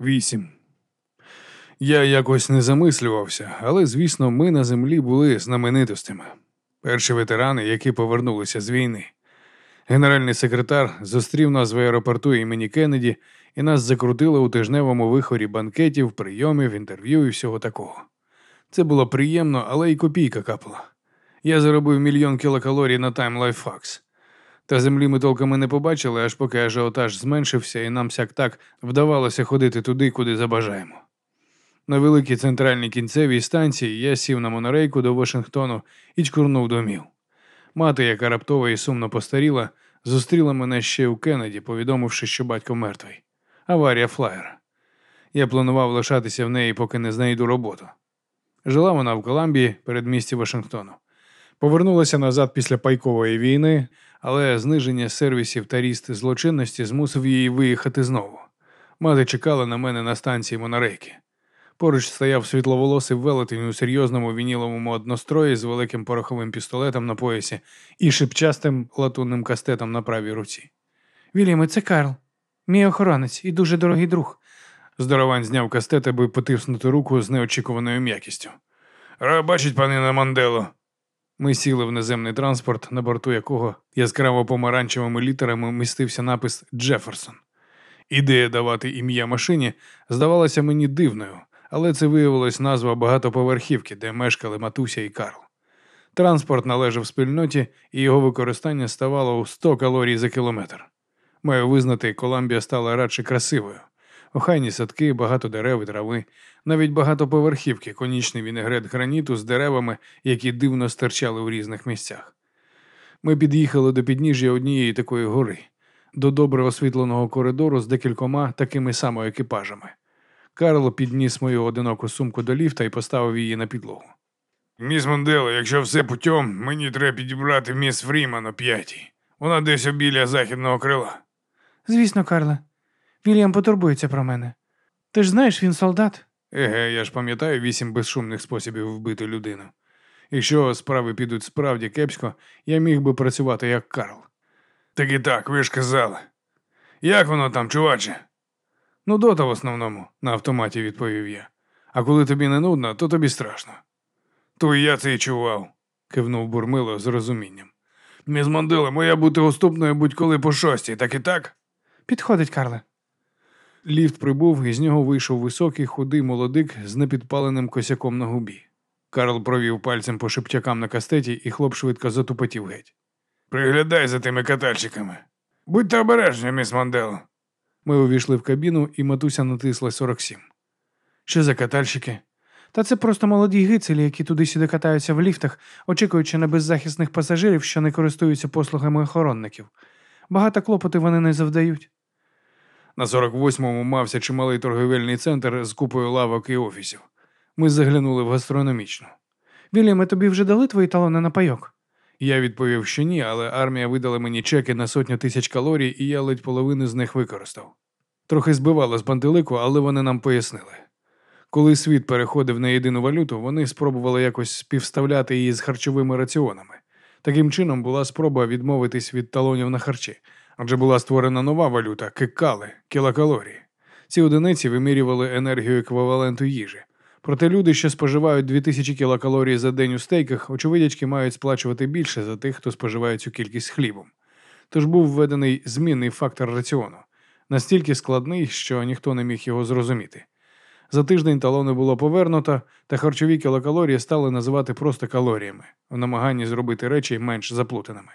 Вісім. Я якось не замислювався, але, звісно, ми на землі були знаменитостями. Перші ветерани, які повернулися з війни. Генеральний секретар зустрів нас в аеропорту імені Кеннеді і нас закрутили у тижневому вихорі банкетів, прийомів, інтерв'ю і всього такого. Це було приємно, але й копійка капала. Я заробив мільйон кілокалорій на Fax. Та землі ми толком і не побачили, аж поки ажіотаж зменшився, і нам сяк так вдавалося ходити туди, куди забажаємо. На великій центральній кінцевій станції я сів на монорейку до Вашингтону і чкурнув домів. Мати, яка раптово і сумно постаріла, зустріла мене ще у Кеннеді, повідомивши, що батько мертвий. Аварія флаєра. Я планував лишатися в неї, поки не знайду роботу. Жила вона в Коламбії, передмісті Вашингтону. Повернулася назад після пайкової війни, але зниження сервісів та ріст злочинності змусив її виїхати знову. Мати чекала на мене на станції монорейки. Поруч стояв світловолосий велетень у серйозному вініловому однострої з великим пороховим пістолетом на поясі і шипчастим латунним кастетом на правій руці. Вільяме, це Карл, мій охоронець і дуже дорогий друг. Здоровань зняв кастет, аби потиснути руку з неочікуваною м'якістю. Бачить, панина Мандело. Ми сіли в наземний транспорт, на борту якого яскраво помаранчевими літерами містився напис Джеферсон. Ідея давати ім'я машині здавалася мені дивною, але це виявилось назва багатоповерхівки, де мешкали Матуся і Карл. Транспорт належав спільноті, і його використання ставало у 100 калорій за кілометр. Маю визнати, Коламбія стала радше красивою. Охайні садки, багато дерев і трави, навіть багатоповерхівки, конічний вінегрет граніту з деревами, які дивно стирчали у різних місцях. Ми під'їхали до підніжжя однієї такої гори, до добре освітленого коридору з декількома такими самими екіпажами. Карл підніс мою одиноку сумку до ліфта і поставив її на підлогу. Міс Мондело, якщо все путем, мені треба підібрати міс Фріман о п'ятій. Вона десь обіля західного крила. Звісно, Карле. Вільям потурбується про мене. Ти ж знаєш, він солдат. Еге, я ж пам'ятаю вісім безшумних способів вбити людину. Якщо справи підуть справді кепсько, я міг би працювати як Карл. Так і так, ви ж казали. Як воно там, чуваче? Ну, дота в основному, на автоматі відповів я. А коли тобі не нудно, то тобі страшно. То і я це й чував, кивнув Бурмило з розумінням. Міс Мандела, моя бути уступною будь-коли по шостій, так і так? Підходить, Карле. Ліфт прибув, і з нього вийшов високий, худий молодик з непідпаленим косяком на губі. Карл провів пальцем по шептякам на кастеті, і хлоп швидко затупотів геть. Приглядай за тими катальчиками. Будьте обережні, міс Мандело. Ми увійшли в кабіну, і матуся натисла 47. Що за катальщики? Та це просто молоді гицелі, які туди-сюди катаються в ліфтах, очікуючи на беззахисних пасажирів, що не користуються послугами охоронників. Багато клопоти вони не завдають. На 48-му мався чималий торговельний центр з купою лавок і офісів. Ми заглянули в гастрономічну. Вільяме, тобі вже дали твої талони на пайок? Я відповів, що ні, але армія видала мені чеки на сотню тисяч калорій, і я ледь половину з них використав. Трохи збивало з пантелику, але вони нам пояснили. Коли світ переходив на єдину валюту, вони спробували якось співставляти її з харчовими раціонами. Таким чином була спроба відмовитись від талонів на харчі, адже була створена нова валюта кикали, кілокалорії. Ці одиниці вимірювали енергію еквіваленту їжі. Проте люди, що споживають 2000 кілокалорій за день у стейках, очевидячки мають сплачувати більше за тих, хто споживає цю кількість хлібом. Тож був введений змінний фактор раціону, настільки складний, що ніхто не міг його зрозуміти. За тиждень талони було повернуто, та харчові кілокалорії стали називати просто калоріями, в намаганні зробити речі менш заплутаними.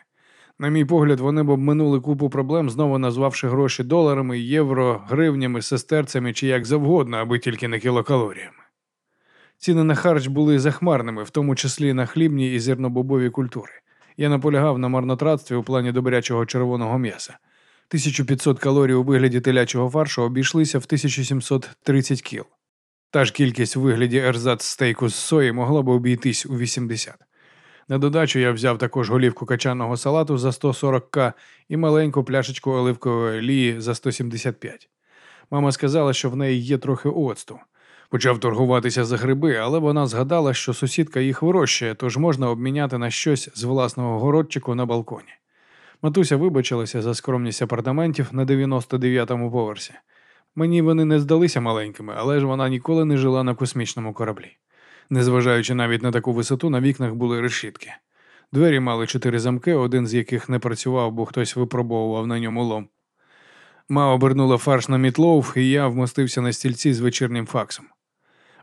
На мій погляд, вони б обминули купу проблем, знову назвавши гроші доларами, євро, гривнями, сестерцями чи як завгодно, аби тільки не кілокалоріями. Ціни на харч були захмарними, в тому числі на хлібні і зернобобові культури. Я наполягав на марнотратстві у плані добрячого червоного м'яса. 1500 калорій у вигляді телячого фаршу обійшлися в 1730 кіл. Та ж кількість у вигляді ерзац стейку з сої могла б обійтись у 80. На додачу я взяв також голівку качаного салату за 140к і маленьку пляшечку оливкової олії за 175. Мама сказала, що в неї є трохи оцту. Почав торгуватися за гриби, але вона згадала, що сусідка їх вирощує, тож можна обміняти на щось з власного городчику на балконі. Матуся вибачилася за скромність апартаментів на 99-му поверсі. Мені вони не здалися маленькими, але ж вона ніколи не жила на космічному кораблі. Незважаючи навіть на таку висоту, на вікнах були решітки. Двері мали чотири замки, один з яких не працював, бо хтось випробовував на ньому лом. Ма обернула фарш на мітлоуф, і я вмостився на стільці з вечірнім факсом.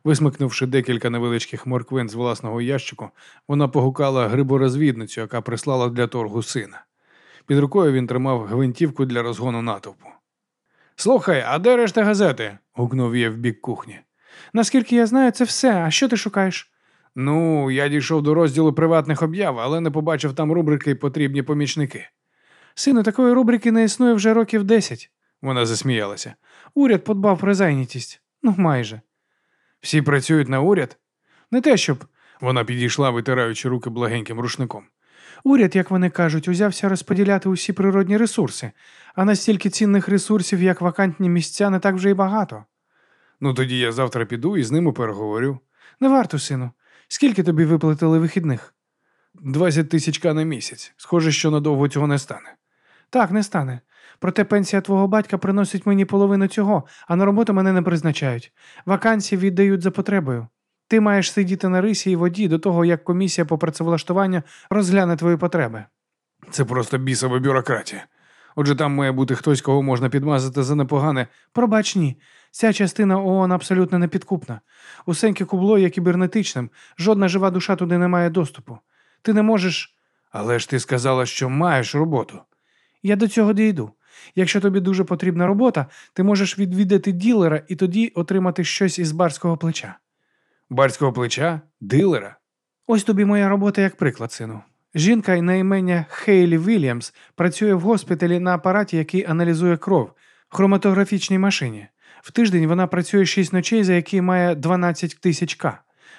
Висмикнувши декілька невеличких морквин з власного ящику, вона погукала гриборозвідницю, яка прислала для торгу сина. Під рукою він тримав гвинтівку для розгону натовпу. Слухай, а де решта газети? гукнув я в бік кухні. Наскільки я знаю, це все. А що ти шукаєш? Ну, я дійшов до розділу приватних об'яв, але не побачив там рубрики потрібні помічники. Сину, такої рубрики не існує вже років десять. Вона засміялася. Уряд подбав про зайнятість. Ну, майже. Всі працюють на уряд? Не те, щоб Вона підійшла, витираючи руки благеньким рушником. уряд, як вони кажуть, узявся розподіляти усі природні ресурси, а настільки цінних ресурсів, як вакантні місця, не так вже й багато. Ну тоді я завтра піду і з ними переговорю. Не варто, сину. Скільки тобі виплатили вихідних? 20 тисяч на місяць. Схоже, що надовго цього не стане. Так, не стане. Проте пенсія твого батька приносить мені половину цього, а на роботу мене не призначають. Вакансії віддають за потребою. Ти маєш сидіти на рисі і воді до того, як комісія по працевлаштуванню розгляне твої потреби. Це просто бісова бюрократія. Отже, там має бути хтось, кого можна підмазати за непогане. Пробач ні. Ця частина ООН абсолютно непідкупна. Усеньке кубло є кібернетичним, жодна жива душа туди не має доступу. Ти не можеш. Але ж ти сказала, що маєш роботу. Я до цього дійду. Якщо тобі дуже потрібна робота, ти можеш відвідати ділера і тоді отримати щось із барського плеча. Барського плеча, дилера. Ось тобі моя робота як приклад, сину. Жінка на імення Хейлі Вільямс працює в госпіталі на апараті, який аналізує кров хроматографічній машині. В тиждень вона працює 6 ночей, за які має 12 тисяч К.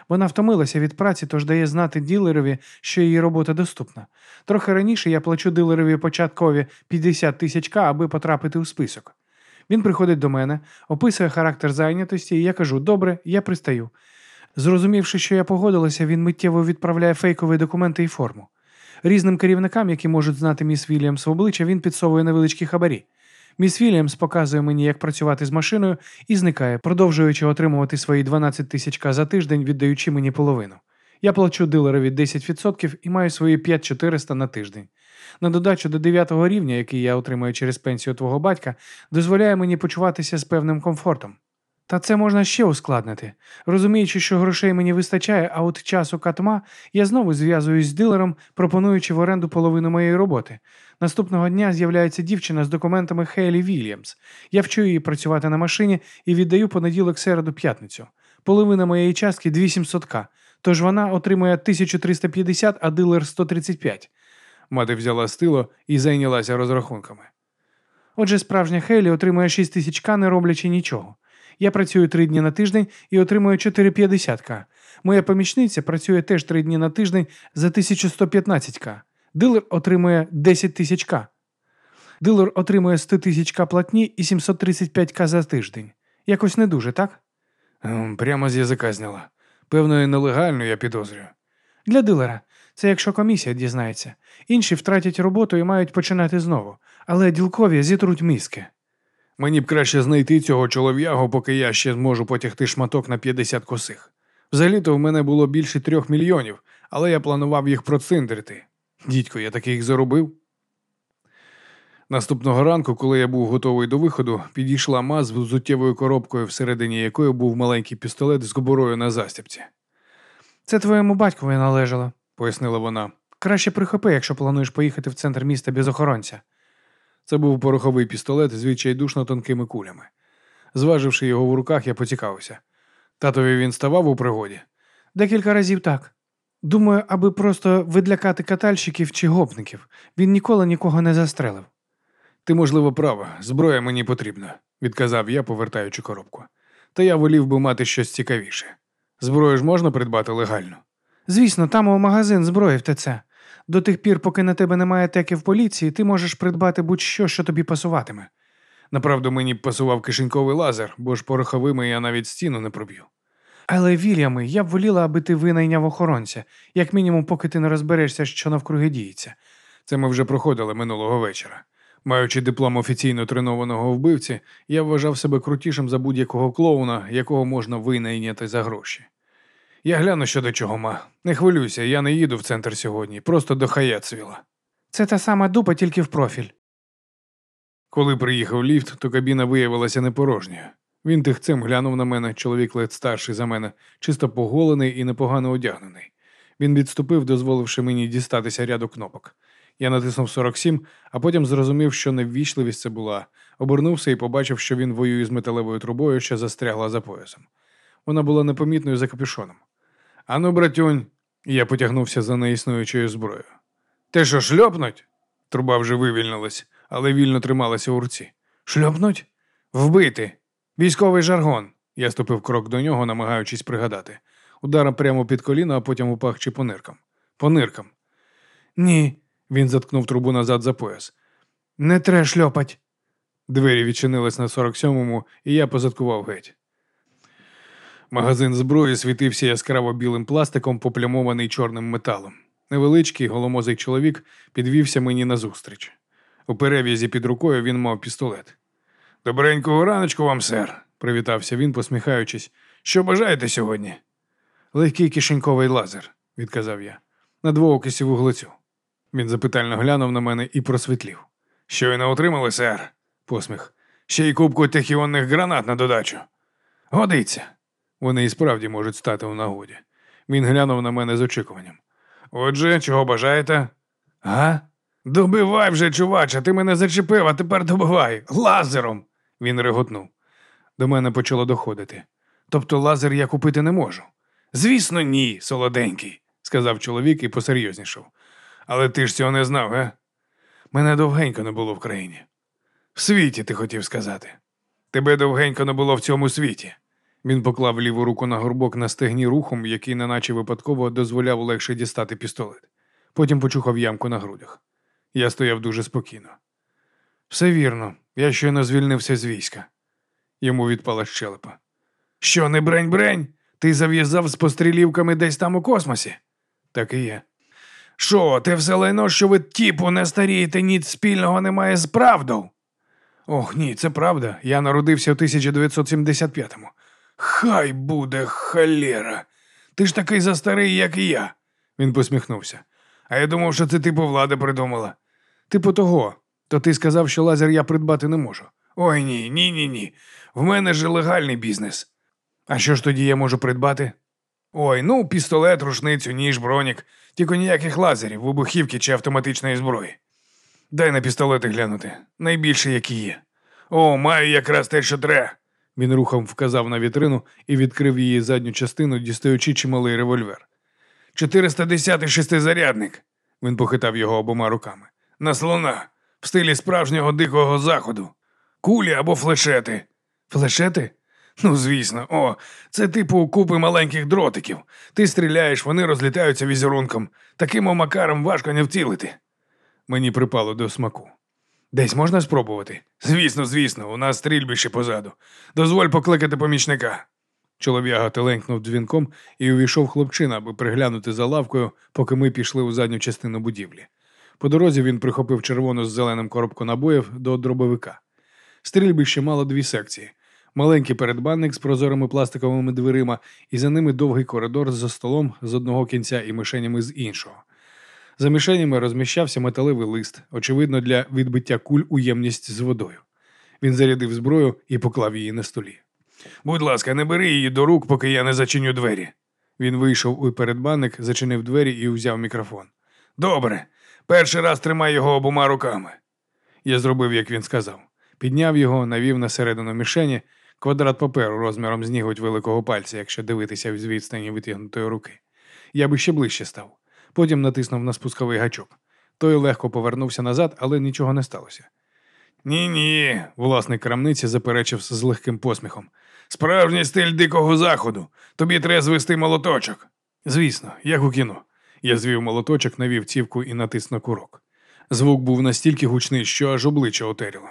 Вона втомилася від праці, тож дає знати ділерові, що її робота доступна. Трохи раніше я плачу дилерові початкові 50 тисяч К, аби потрапити у список. Він приходить до мене, описує характер зайнятості, і я кажу: добре, я пристаю. Зрозумівши, що я погодилася, він миттєво відправляє фейкові документи і форму. Різним керівникам, які можуть знати міс Вільямс в обличчя, він підсовує невеличкі хабарі. Міс Вільямс показує мені, як працювати з машиною, і зникає, продовжуючи отримувати свої 12 тисяч за тиждень, віддаючи мені половину. Я плачу дилерові 10% і маю свої 5400 на тиждень. На додачу до 9 рівня, який я отримую через пенсію твого батька, дозволяє мені почуватися з певним комфортом. Та це можна ще ускладнити. Розуміючи, що грошей мені вистачає, а от часу катма, я знову зв'язуюсь з дилером, пропонуючи в оренду половину моєї роботи. Наступного дня з'являється дівчина з документами Хейлі Вільямс. Я вчу її працювати на машині і віддаю понеділок середу п'ятницю. Половина моєї частки 2700к, тож вона отримує 1350, а дилер 135. Мати взяла стило і зайнялася розрахунками. Отже, справжня Хейлі отримує 6 тисяч К, не роблячи нічого. Я працюю три дні на тиждень і отримую 450к. Моя помічниця працює теж три дні на тиждень за 1115к. Дилер отримує 10 тисяч к. Дилер отримує 100 тисяч к платні і 735к за тиждень. Якось не дуже, так? Прямо з язика зняла. Певно, і нелегально, я підозрюю. Для дилера. Це якщо комісія дізнається. Інші втратять роботу і мають починати знову. Але ділкові зітруть мізки. Мені б краще знайти цього чолов'ягу, поки я ще зможу потягти шматок на 50 косих. Взагалі-то в мене було більше трьох мільйонів, але я планував їх проциндрити. Дідько, я таки їх заробив. Наступного ранку, коли я був готовий до виходу, підійшла маз з взуттєвою коробкою, всередині якої був маленький пістолет з кобурою на застібці. Це твоєму батькові належало, пояснила вона. Краще прихопи, якщо плануєш поїхати в центр міста без охоронця. Це був пороховий пістолет з відчайдушно тонкими кулями. Зваживши його в руках, я поцікавився. Татові він ставав у пригоді. Декілька разів так. Думаю, аби просто видлякати катальщиків чи гопників. Він ніколи нікого не застрелив. Ти, можливо, права, зброя мені потрібна, відказав я, повертаючи коробку. Та я волів би мати щось цікавіше. Зброю ж можна придбати легально. Звісно, там у магазин зброї в ТЦ. До тих пір, поки на тебе немає теки в поліції, ти можеш придбати будь-що, що тобі пасуватиме. Направду, мені б пасував кишеньковий лазер, бо ж пороховими я навіть стіну не проб'ю. Але, Вільями, я б воліла, аби ти винайняв охоронця, як мінімум, поки ти не розберешся, що навкруги діється. Це ми вже проходили минулого вечора. Маючи диплом офіційно тренованого вбивці, я вважав себе крутішим за будь-якого клоуна, якого можна винайняти за гроші. Я гляну, що до чого ма. Не хвилюйся, я не їду в центр сьогодні, просто до Хаяцвіла. Це та сама дупа, тільки в профіль. Коли приїхав ліфт, то кабіна виявилася непорожньою. Він тихцем глянув на мене, чоловік ледь старший за мене, чисто поголений і непогано одягнений. Він відступив, дозволивши мені дістатися ряду кнопок. Я натиснув 47, а потім зрозумів, що неввічливість це була. Обернувся і побачив, що він воює з металевою трубою, що застрягла за поясом. Вона була непомітною за капюшоном. Ану, братюнь, я потягнувся за неіснуючою зброєю. Те що, шльопнуть? Труба вже вивільнилась, але вільно трималася у руці. Шльопнуть? Вбити. Військовий жаргон. Я ступив крок до нього, намагаючись пригадати. Ударом прямо під коліно, а потім у пах чи по ниркам. По ниркам. Ні. Він заткнув трубу назад за пояс. Не тре шльопать. Двері відчинились на 47-му, і я позадкував геть. Магазин зброї світився яскраво білим пластиком, поплямований чорним металом. Невеличкий голомозий чоловік підвівся мені назустріч. У перев'язі під рукою він мав пістолет. Добренького раночку вам, сер, привітався він, посміхаючись. Що бажаєте сьогодні? Легкий кишеньковий лазер, відказав я. На двоокисі вуглецю. Він запитально глянув на мене і просвітлів. Щойно отримали, сер? Посміх. Ще й кубку техіонних гранат на додачу. Годиться. Вони і справді можуть стати у нагоді. Він глянув на мене з очікуванням. Отже, чого бажаєте? Га? Добивай вже, чуваче, ти мене зачепив, а тепер добивай. Лазером. Він реготнув. До мене почало доходити. Тобто лазер я купити не можу. Звісно, ні, солоденький, сказав чоловік і посерйознішав. Але ти ж цього не знав, га? Мене довгенько не було в країні. В світі, ти хотів сказати. Тебе довгенько не було в цьому світі. Він поклав ліву руку на горбок на стегні рухом, який, неначе випадково, дозволяв легше дістати пістолет. Потім почухав ямку на грудях. Я стояв дуже спокійно. Все вірно, я щойно звільнився з війська. Йому відпала щелепа. Що, не брень-брень? Ти зав'язав з пострілівками десь там у космосі? Так і є. Що, те все лайно, що ви тіпу не старієте, ніц спільного немає з правдою? Ох, ні, це правда. Я народився в 1975-му. Хай буде халера. Ти ж такий застарий, як і я. Він посміхнувся. А я думав, що це типу влада придумала. Типу того, то ти сказав, що лазер я придбати не можу. Ой ні, ні, ні, ні. В мене ж легальний бізнес. А що ж тоді я можу придбати? Ой, ну, пістолет, рушницю, ніж, бронік, тільки ніяких лазерів, вибухівки чи автоматичної зброї. Дай на пістолети глянути, найбільше, які є. О, маю якраз те, що треба. Він рухом вказав на вітрину і відкрив її задню частину, дістаючи чималий револьвер. 410-й шестизарядник. Він похитав його обома руками. На слона, в стилі справжнього дикого заходу. Кулі або флешети. Флешети? Ну, звісно, о, це типу купи маленьких дротиків. Ти стріляєш, вони розлітаються візерунком. Таким омакаром важко не вцілити. Мені припало до смаку. Десь можна спробувати? Звісно, звісно, у нас стрільбище позаду. Дозволь покликати помічника. Чолов'яга теленькнув дзвінком і увійшов хлопчина, аби приглянути за лавкою, поки ми пішли у задню частину будівлі. По дорозі він прихопив червону з зеленим коробку набоїв до дробовика. Стрільбище мало дві секції: маленький передбанник з прозорими пластиковими дверима, і за ними довгий коридор за столом з одного кінця і мишенями з іншого. За мішенями розміщався металевий лист, очевидно, для відбиття куль у ємність з водою. Він зарядив зброю і поклав її на столі. Будь ласка, не бери її до рук, поки я не зачиню двері. Він вийшов у передбанник, зачинив двері і взяв мікрофон. Добре, перший раз тримай його обома руками. Я зробив, як він сказав. Підняв його, навів на середину мішені, квадрат паперу розміром з ніготь великого пальця, якщо дивитися з відстані витягнутої руки. Я би ще ближче став. Потім натиснув на спусковий гачок. Той легко повернувся назад, але нічого не сталося. Ні, ні, власник крамниці заперечив з легким посміхом. Справжній стиль дикого заходу. Тобі треба звести молоточок. Звісно, як у кіно. Я звів молоточок, навів цівку і натис на курок. Звук був настільки гучний, що аж обличчя отеріло.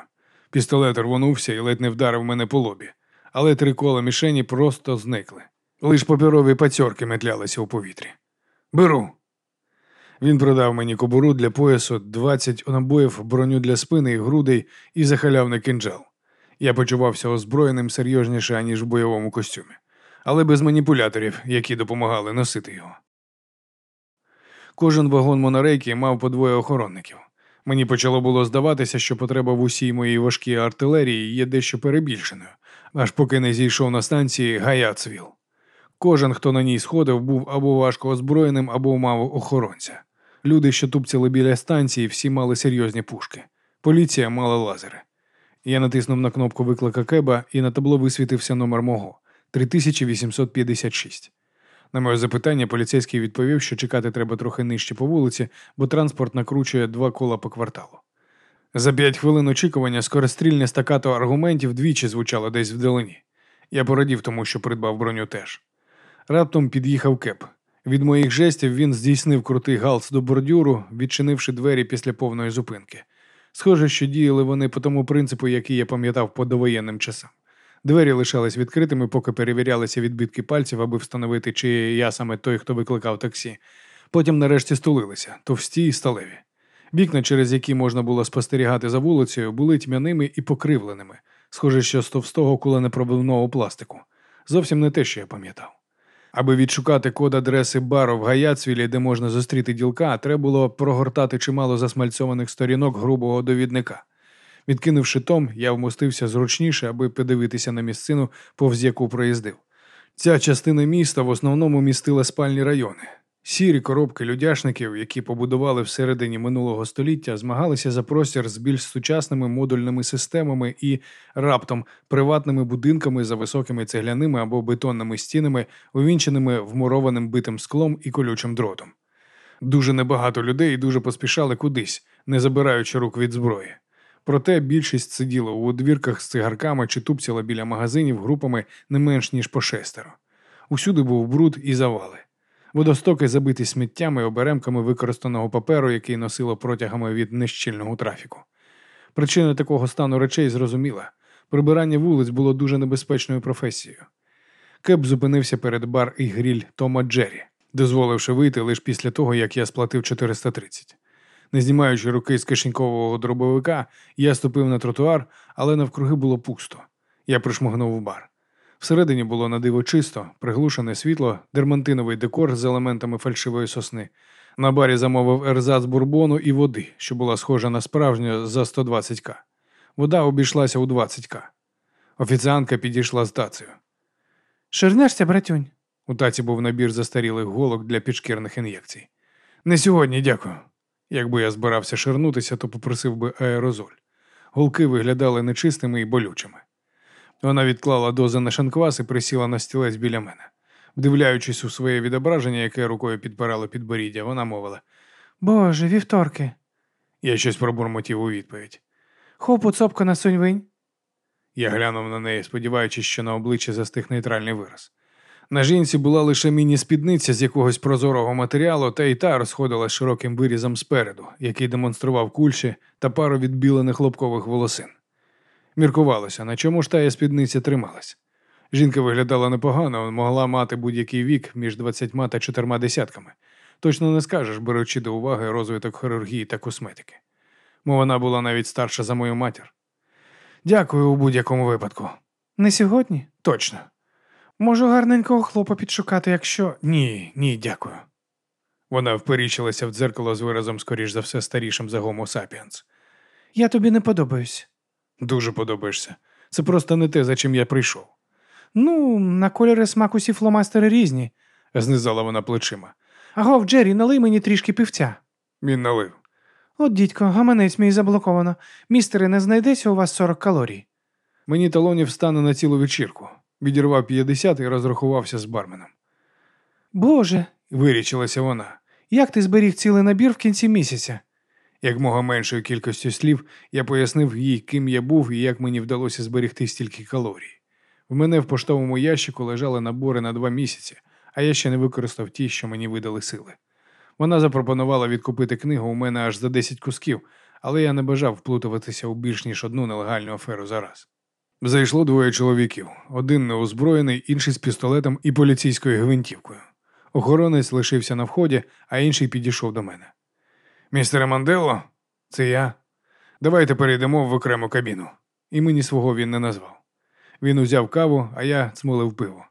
Пістолет рвонувся і ледь не вдарив мене по лобі, але три кола мішені просто зникли. Лиш паперові пацьорки метлялися у повітрі. Беру. Він продав мені кобуру для поясу, 20 набоїв, броню для спини і грудей і захалявний кинджал. Я почувався озброєним серйозніше, аніж в бойовому костюмі, але без маніпуляторів, які допомагали носити його. Кожен вагон монорейки мав по двоє охоронників. Мені почало було здаватися, що потреба в усій моїй важкій артилерії є дещо перебільшеною, аж поки не зійшов на станції Гаяцвіл. Кожен, хто на ній сходив, був або важко озброєним, або мав охоронця. Люди, що тупцяли біля станції, всі мали серйозні пушки. Поліція мала лазери. Я натиснув на кнопку виклика Кеба і на табло висвітився номер мого 3856. На моє запитання поліцейський відповів, що чекати треба трохи нижче по вулиці, бо транспорт накручує два кола по кварталу. За п'ять хвилин очікування скорострільне стакато аргументів двічі звучало десь вдалині. Я порадів тому, що придбав броню теж. Раптом під'їхав кеп. Від моїх жестів він здійснив крутий галс до бордюру, відчинивши двері після повної зупинки. Схоже, що діяли вони по тому принципу, який я пам'ятав по довоєнним часам. Двері лишались відкритими, поки перевірялися відбитки пальців, аби встановити, чи я саме той, хто викликав таксі. Потім нарешті стулилися, товсті й сталеві. Вікна, через які можна було спостерігати за вулицею, були тьмяними і покривленими, схоже, що з товстого куленепробивного пластику. Зовсім не те, що я пам'ятав. Аби відшукати код адреси бару в Гаяцвілі, де можна зустріти ділка, треба було прогортати чимало засмальцьованих сторінок грубого довідника. Відкинувши том, я вмостився зручніше, аби подивитися на місцину, повз яку проїздив. Ця частина міста в основному містила спальні райони. Сірі коробки людяшників, які побудували всередині минулого століття, змагалися за простір з більш сучасними модульними системами і раптом приватними будинками за високими цегляними або бетонними стінами, увінченими вмурованим битим склом і колючим дротом. Дуже небагато людей дуже поспішали кудись, не забираючи рук від зброї. Проте більшість сиділа у двірках з цигарками чи тупцяла біля магазинів групами не менш ніж по шестеро. Усюди був бруд і завали. Водостоки забиті сміттями оберемками використаного паперу, який носило протягами від нещільного трафіку. Причина такого стану речей зрозуміла. Прибирання вулиць було дуже небезпечною професією. Кеп зупинився перед бар і гріль Тома Джері, дозволивши вийти лише після того, як я сплатив 430. Не знімаючи руки з кишенькового дробовика, я ступив на тротуар, але навкруги було пусто. Я пришмогнув в бар. Всередині було на диво чисто, приглушене світло, дермантиновий декор з елементами фальшивої сосни. На барі замовив ерзац бурбону і води, що була схожа на справжню за 120к. Вода обійшлася у 20к. Офіціантка підійшла з тацею. Ширнешся, братюнь. У таці був набір застарілих голок для підшкірних ін'єкцій. Не сьогодні, дякую. Якби я збирався ширнутися, то попросив би аерозоль. Голки виглядали нечистими і болючими. Вона відклала дози на шанквас і присіла на стілець біля мене. Вдивляючись у своє відображення, яке рукою підпирало підборіддя, вона мовила: Боже, вівторки. Я щось пробурмотів у відповідь. Хопу цопка на соньвинь. Я глянув на неї, сподіваючись, що на обличчі застиг нейтральний вираз. На жінці була лише міні-спідниця з якогось прозорого матеріалу, та й та розходилась широким вирізом спереду, який демонстрував кульші та пару відбілених хлопкових волосин. Міркувалося, на чому ж тая спідниця трималась. Жінка виглядала непогано, могла мати будь-який вік між двадцятьма та чотирма десятками. Точно не скажеш, беручи до уваги розвиток хірургії та косметики. Мов вона була навіть старша за мою матір. Дякую у будь-якому випадку. Не сьогодні? Точно. Можу гарненького хлопа підшукати, якщо. Ні, ні, дякую. Вона вперічилася в дзеркало з виразом, скоріш за все, старішим за Homo sapiens. Я тобі не подобаюсь. Дуже подобаєшся. Це просто не те, за чим я прийшов, Ну, на кольори смак усі фломастери різні. знизала вона плечима. Агов, Джері, налий мені трішки півця. Він налив. От, дідько, гаманець мій заблоковано. Містере, не знайдеться у вас 40 калорій. Мені талонів стане на цілу вечірку. Відірвав 50 і розрахувався з барменом. Боже, Вирічилася вона. як ти зберіг цілий набір в кінці місяця? Як мога меншою кількістю слів, я пояснив їй, ким я був і як мені вдалося зберегти стільки калорій. В мене в поштовому ящику лежали набори на два місяці, а я ще не використав ті, що мені видали сили. Вона запропонувала відкупити книгу у мене аж за 10 кусків, але я не бажав вплутуватися у більш ніж одну нелегальну аферу зараз. Зайшло двоє чоловіків: один неозброєний, інший з пістолетом і поліцейською гвинтівкою. Охоронець лишився на вході, а інший підійшов до мене. Містере Мандело, це я. Давайте перейдемо в окрему кабіну. Імені свого він не назвав. Він узяв каву, а я цмулив пиво.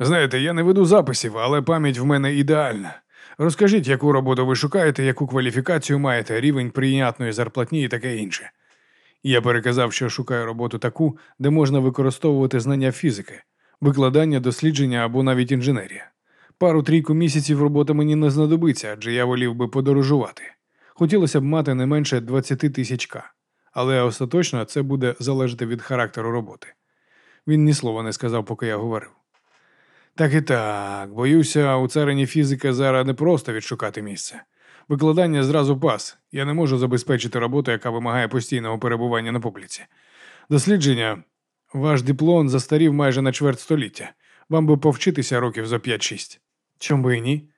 Знаєте, я не веду записів, але пам'ять в мене ідеальна. Розкажіть, яку роботу ви шукаєте, яку кваліфікацію маєте, рівень прийнятної зарплатні і таке інше. Я переказав, що шукаю роботу таку, де можна використовувати знання фізики, викладання, дослідження або навіть інженерія. Пару-трійку місяців робота мені не знадобиться, адже я волів би подорожувати. Хотілося б мати не менше 20 тисяч К, але остаточно це буде залежати від характеру роботи. Він ні слова не сказав, поки я говорив. Так і так, боюся, у царині фізика зараз не просто відшукати місце. Викладання зразу пас. Я не можу забезпечити роботу, яка вимагає постійного перебування на публіці. Дослідження. Ваш диплом застарів майже на чверть століття. Вам би повчитися років за 5-6. Чом би і ні?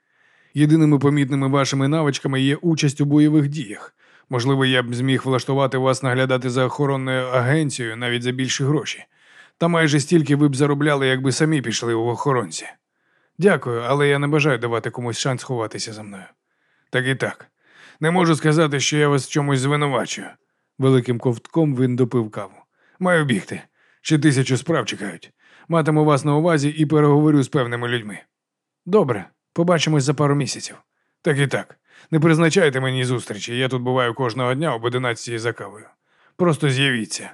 Єдиними помітними вашими навичками є участь у бойових діях. Можливо, я б зміг влаштувати вас наглядати за охоронною агенцією навіть за більші гроші. Та майже стільки ви б заробляли, якби самі пішли у охоронці. Дякую, але я не бажаю давати комусь шанс ховатися за мною. Так і так. Не можу сказати, що я вас в чомусь звинувачую. Великим ковтком він допив каву. Маю бігти. Ще тисячу справ чекають. Матиму вас на увазі і переговорю з певними людьми. Добре, побачимось за пару місяців. Так і так. Не призначайте мені зустрічі. Я тут буваю кожного дня об 11 за кавою. Просто з'явіться.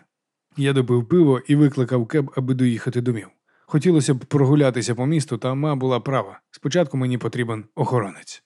Я допив пиво і викликав кеб, аби доїхати домів. Хотілося б прогулятися по місту, та ма була права. Спочатку мені потрібен охоронець.